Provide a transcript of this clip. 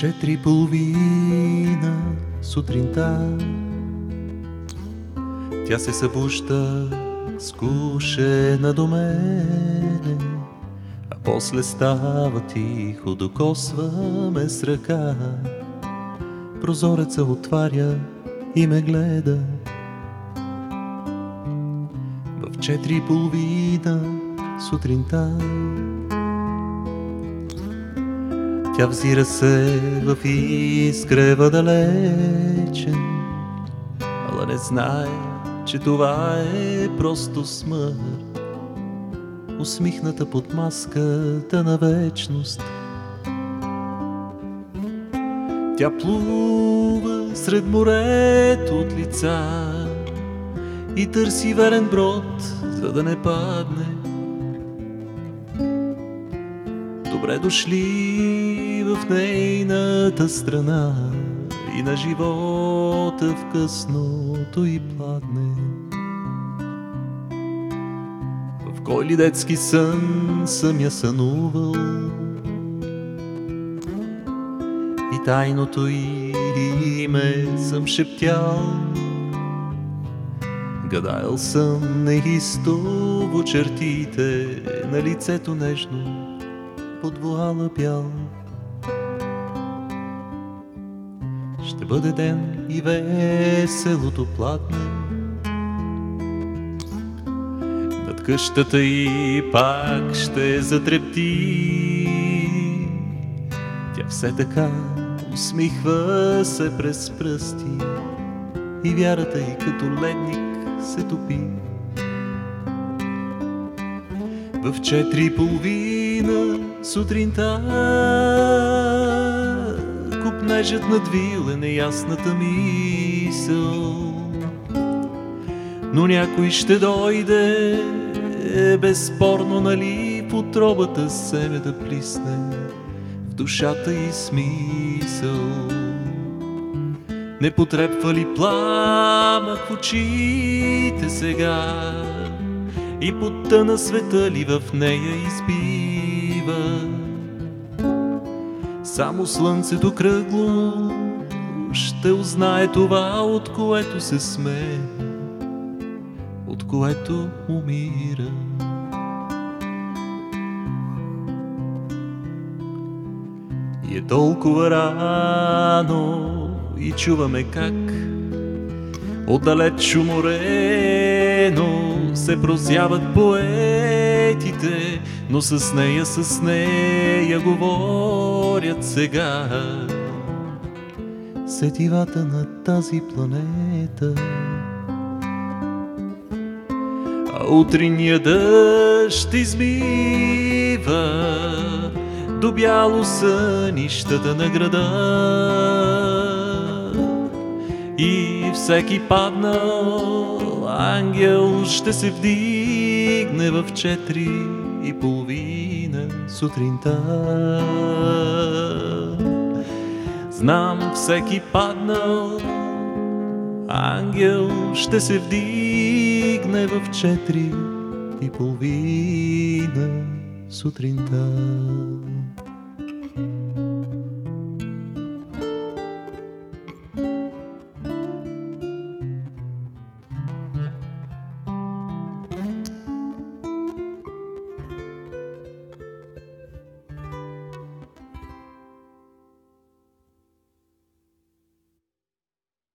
четири половина сутринта. Тя се събужда скушена до мене А после става тихо, докосваме с ръка. Прозореца отваря и ме гледа. В четири половина сутринта Тя взира се в изкрева далечен, ала не знае, че това е просто смърт, усмихната под маската на вечност. Тя плува сред морето от лица и търси верен брод, за да не падне. Добре дошли в нейната страна и на живота в късното и пладне. В кой ли детски сън съм я сънувал и тайното име съм шептял. Гадаял съм неистово чертите на лицето нежно под вуала бял. Бъде ден и веселото платне Над къщата и пак ще затрепти. Тя все така усмихва се през пръсти И вярата й като ледник се топи. В четири половина сутринта Купнежът надвил неясната мисъл Но някой ще дойде е безспорно, нали, в отробата себе да плисне в душата и смисъл. Не потрепва ли пламък в очите сега? и потъна света ли в нея избива. Само слънцето кръгло ще узнае това, от което се сме, от което умира. И е толкова рано и чуваме как отдалеч уморено се прозяват поетите, но с нея, с нея говорят сега. Сетивата на тази планета. А утринния дъжд измива до бяло сънищата на града. И всеки паднал ангел ще се вдигне в четири и половина сутринта. Знам всеки паднал ангел ще се вдигне в четири и половина сутринта.